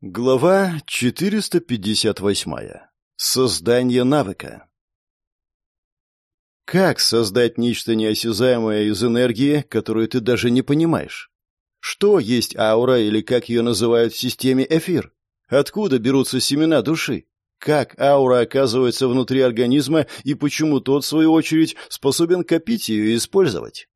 Глава 458. Создание навыка. Как создать нечто неосязаемое из энергии, которую ты даже не понимаешь? Что есть аура или как ее называют в системе эфир? Откуда берутся семена души? Как аура оказывается внутри организма и почему тот, в свою очередь, способен копить ее и использовать?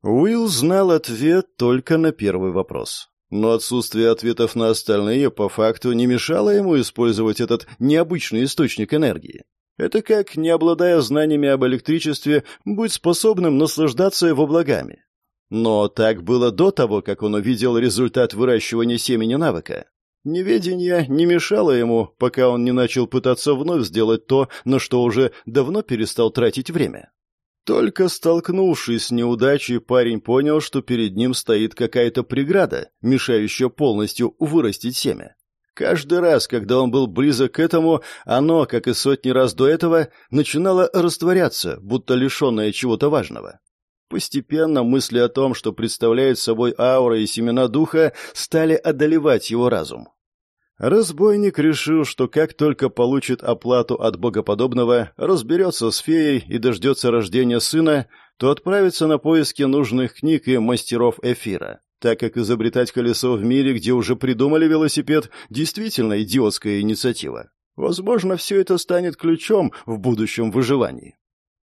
Уилл знал ответ только на первый вопрос. Но отсутствие ответов на остальные по факту не мешало ему использовать этот необычный источник энергии. Это как, не обладая знаниями об электричестве, быть способным наслаждаться его благами. Но так было до того, как он увидел результат выращивания семени навыка. Неведение не мешало ему, пока он не начал пытаться вновь сделать то, на что уже давно перестал тратить время. Только столкнувшись с неудачей, парень понял, что перед ним стоит какая-то преграда, мешающая полностью вырастить семя. Каждый раз, когда он был близок к этому, оно, как и сотни раз до этого, начинало растворяться, будто лишенное чего-то важного. Постепенно мысли о том, что представляет собой аура и семена духа, стали одолевать его разум. Разбойник решил, что как только получит оплату от богоподобного, разберется с феей и дождется рождения сына, то отправится на поиски нужных книг и мастеров эфира, так как изобретать колесо в мире, где уже придумали велосипед, действительно идиотская инициатива. Возможно, все это станет ключом в будущем выживании.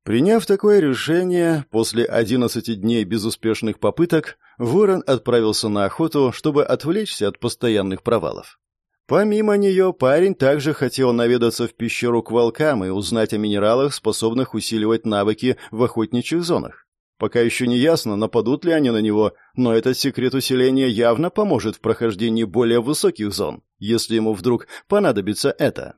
Приняв такое решение, после 11 дней безуспешных попыток, Ворон отправился на охоту, чтобы отвлечься от постоянных провалов. Помимо нее, парень также хотел наведаться в пещеру к волкам и узнать о минералах, способных усиливать навыки в охотничьих зонах. Пока еще не ясно, нападут ли они на него, но этот секрет усиления явно поможет в прохождении более высоких зон, если ему вдруг понадобится это.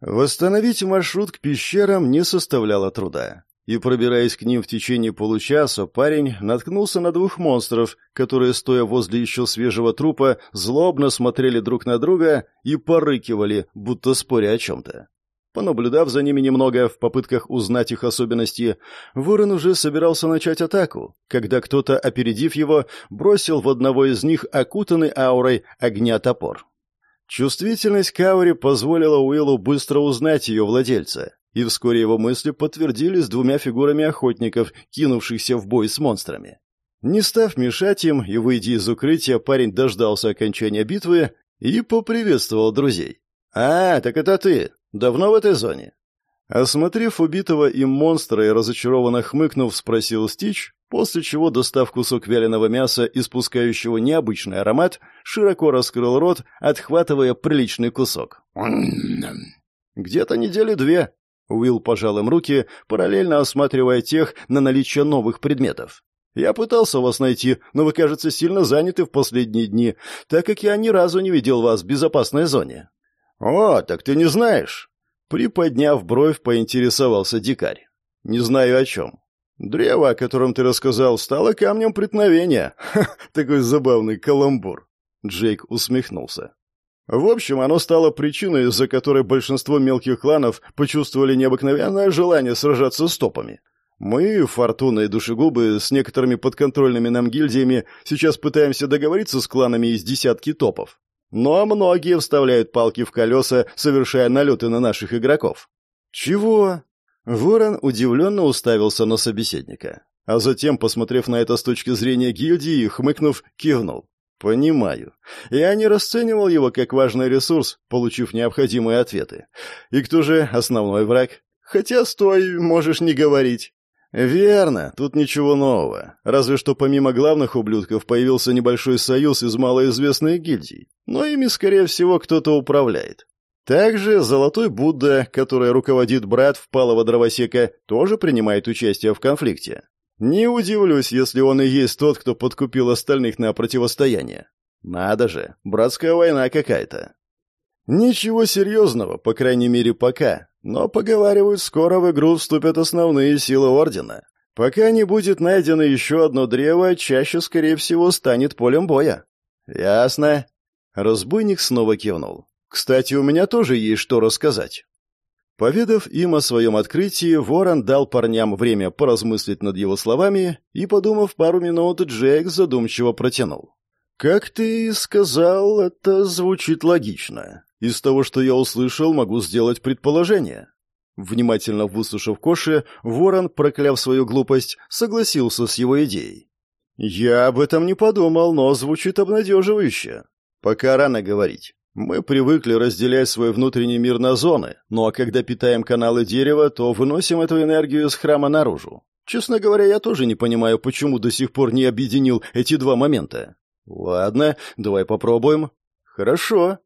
Восстановить маршрут к пещерам не составляло труда и, пробираясь к ним в течение получаса, парень наткнулся на двух монстров, которые, стоя возле еще свежего трупа, злобно смотрели друг на друга и порыкивали, будто споря о чем-то. Понаблюдав за ними немного в попытках узнать их особенности, Ворон уже собирался начать атаку, когда кто-то, опередив его, бросил в одного из них окутанный аурой огня топор. Чувствительность Каури позволила Уиллу быстро узнать ее владельца, и вскоре его мысли подтвердились двумя фигурами охотников, кинувшихся в бой с монстрами. Не став мешать им и выйдя из укрытия, парень дождался окончания битвы и поприветствовал друзей. «А, так это ты. Давно в этой зоне?» Осмотрев убитого им монстра и разочарованно хмыкнув, спросил Стич, после чего, достав кусок вяленого мяса, испускающего необычный аромат, широко раскрыл рот, отхватывая приличный кусок. «Где-то недели две», Уилл пожал им руки, параллельно осматривая тех на наличие новых предметов. «Я пытался вас найти, но вы, кажется, сильно заняты в последние дни, так как я ни разу не видел вас в безопасной зоне». «О, так ты не знаешь?» Приподняв бровь, поинтересовался дикарь. «Не знаю о чем». «Древо, о котором ты рассказал, стало камнем преткновения. Ха, такой забавный каламбур». Джейк усмехнулся. В общем, оно стало причиной, из-за которой большинство мелких кланов почувствовали необыкновенное желание сражаться с топами. Мы, Фортуна и Душегубы, с некоторыми подконтрольными нам гильдиями сейчас пытаемся договориться с кланами из десятки топов. Но многие вставляют палки в колеса, совершая налеты на наших игроков. Чего? Ворон удивленно уставился на собеседника. А затем, посмотрев на это с точки зрения гильдии, хмыкнув, кивнул. Понимаю. Я не расценивал его как важный ресурс, получив необходимые ответы. И кто же основной враг? Хотя стой, можешь не говорить. Верно, тут ничего нового. Разве что помимо главных ублюдков появился небольшой союз из малоизвестных гильдий. Но ими, скорее всего, кто-то управляет. Также Золотой Будда, который руководит брат впалого дровосека, тоже принимает участие в конфликте. Не удивлюсь, если он и есть тот, кто подкупил остальных на противостояние. Надо же, братская война какая-то. Ничего серьезного, по крайней мере, пока. Но, поговаривают, скоро в игру вступят основные силы Ордена. Пока не будет найдено еще одно древо, чаще, скорее всего, станет полем боя. Ясно. Разбойник снова кивнул. Кстати, у меня тоже есть что рассказать. Поведав им о своем открытии, Ворон дал парням время поразмыслить над его словами и, подумав пару минут, Джейк задумчиво протянул. «Как ты сказал, это звучит логично. Из того, что я услышал, могу сделать предположение». Внимательно выслушав Коши, Ворон, прокляв свою глупость, согласился с его идеей. «Я об этом не подумал, но звучит обнадеживающе. Пока рано говорить. Мы привыкли разделять свой внутренний мир на зоны, ну а когда питаем каналы дерева, то выносим эту энергию из храма наружу. Честно говоря, я тоже не понимаю, почему до сих пор не объединил эти два момента. Ладно, давай попробуем. Хорошо.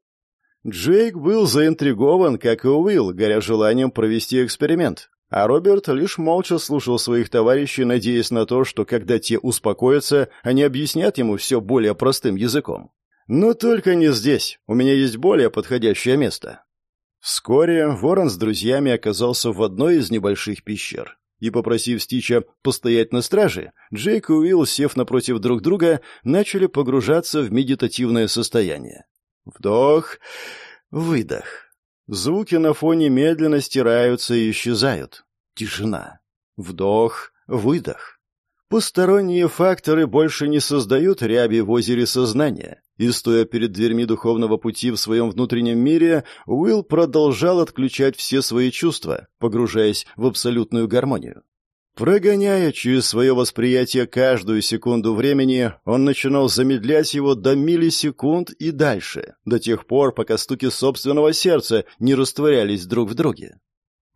Джейк был заинтригован, как и Уилл, горя желанием провести эксперимент. А Роберт лишь молча слушал своих товарищей, надеясь на то, что когда те успокоятся, они объяснят ему все более простым языком. Но только не здесь. У меня есть более подходящее место. Вскоре Ворон с друзьями оказался в одной из небольших пещер и, попросив Стича постоять на страже, Джейк и Уилл, сев напротив друг друга, начали погружаться в медитативное состояние. Вдох, выдох. Звуки на фоне медленно стираются и исчезают. Тишина. Вдох, выдох. Посторонние факторы больше не создают ряби в озере сознания. И, стоя перед дверьми духовного пути в своем внутреннем мире, Уилл продолжал отключать все свои чувства, погружаясь в абсолютную гармонию. Прогоняя через свое восприятие каждую секунду времени, он начинал замедлять его до миллисекунд и дальше, до тех пор, пока стуки собственного сердца не растворялись друг в друге.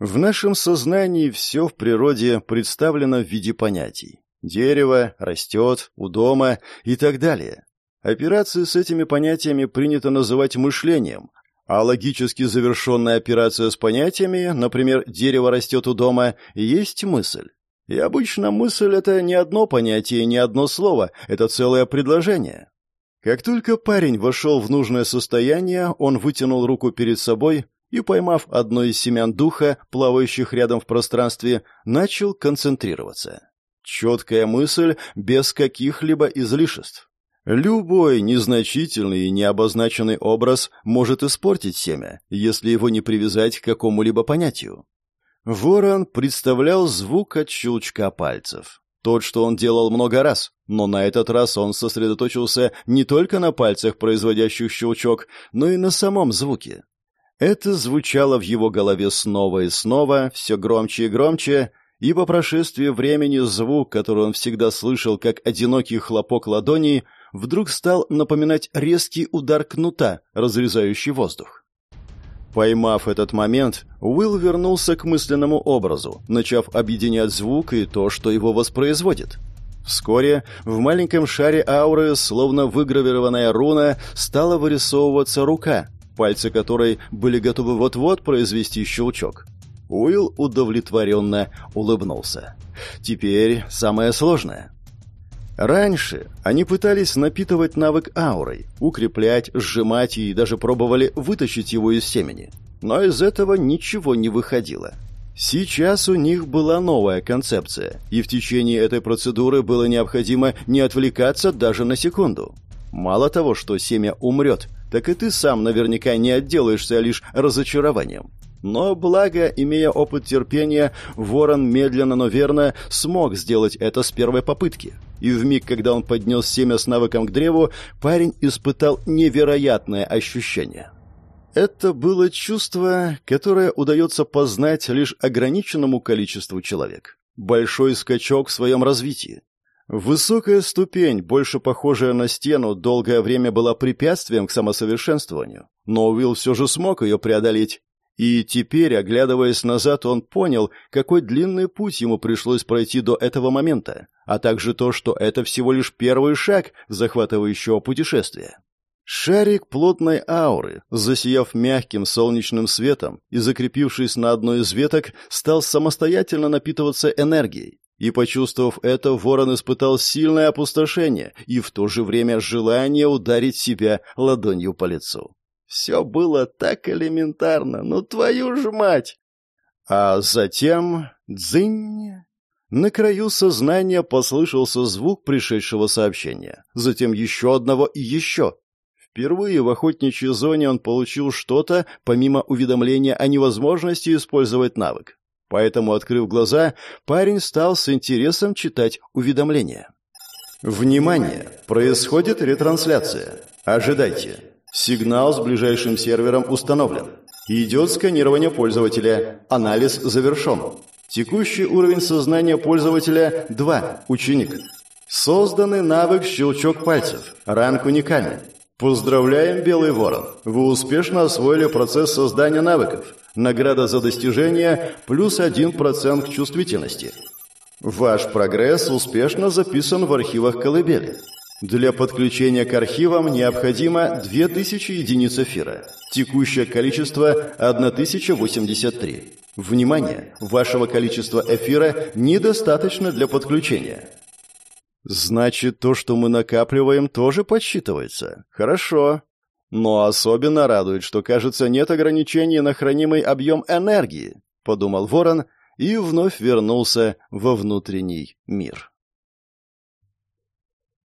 В нашем сознании все в природе представлено в виде понятий. Дерево, растет, у дома и так далее. Операции с этими понятиями принято называть мышлением, а логически завершенная операция с понятиями, например, «дерево растет у дома», есть мысль. И обычно мысль — это не одно понятие, не одно слово, это целое предложение. Как только парень вошел в нужное состояние, он вытянул руку перед собой и, поймав одно из семян духа, плавающих рядом в пространстве, начал концентрироваться. Четкая мысль без каких-либо излишеств. Любой незначительный и необозначенный образ может испортить семя, если его не привязать к какому-либо понятию. Ворон представлял звук от щелчка пальцев. Тот, что он делал много раз, но на этот раз он сосредоточился не только на пальцах, производящих щелчок, но и на самом звуке. Это звучало в его голове снова и снова, все громче и громче, и по прошествии времени звук, который он всегда слышал как одинокий хлопок ладони, вдруг стал напоминать резкий удар кнута, разрезающий воздух. Поймав этот момент, Уилл вернулся к мысленному образу, начав объединять звук и то, что его воспроизводит. Вскоре в маленьком шаре ауры, словно выгравированная руна, стала вырисовываться рука, пальцы которой были готовы вот-вот произвести щелчок. Уилл удовлетворенно улыбнулся. «Теперь самое сложное. Раньше они пытались напитывать навык аурой, укреплять, сжимать и даже пробовали вытащить его из семени. Но из этого ничего не выходило. Сейчас у них была новая концепция, и в течение этой процедуры было необходимо не отвлекаться даже на секунду. Мало того, что семя умрет, так и ты сам наверняка не отделаешься лишь разочарованием. Но, благо, имея опыт терпения, Ворон медленно, но верно смог сделать это с первой попытки. И в миг, когда он поднес семя с навыком к древу, парень испытал невероятное ощущение. Это было чувство, которое удается познать лишь ограниченному количеству человек. Большой скачок в своем развитии. Высокая ступень, больше похожая на стену, долгое время была препятствием к самосовершенствованию. Но Уилл все же смог ее преодолеть и теперь, оглядываясь назад, он понял, какой длинный путь ему пришлось пройти до этого момента, а также то, что это всего лишь первый шаг захватывающего путешествия. Шарик плотной ауры, засияв мягким солнечным светом и закрепившись на одной из веток, стал самостоятельно напитываться энергией. И, почувствовав это, ворон испытал сильное опустошение и в то же время желание ударить себя ладонью по лицу. Все было так элементарно, ну твою ж мать! А затем... Дзынь! На краю сознания послышался звук пришедшего сообщения. Затем еще одного и еще. Впервые в охотничьей зоне он получил что-то, помимо уведомления о невозможности использовать навык. Поэтому, открыв глаза, парень стал с интересом читать уведомления. Внимание! Происходит ретрансляция. Ожидайте. Сигнал с ближайшим сервером установлен. Идет сканирование пользователя. Анализ завершен. Текущий уровень сознания пользователя 2. Ученик. Созданный навык «Щелчок пальцев». Ранг уникальный. Поздравляем, Белый Ворон. Вы успешно освоили процесс создания навыков. Награда за достижение плюс 1% к чувствительности. Ваш прогресс успешно записан в архивах колыбели. Для подключения к архивам необходимо 2000 единиц эфира. Текущее количество 1083. Внимание! Вашего количества эфира недостаточно для подключения. Значит, то, что мы накапливаем, тоже подсчитывается. Хорошо. Но особенно радует, что, кажется, нет ограничений на хранимый объем энергии, подумал Ворон и вновь вернулся во внутренний мир.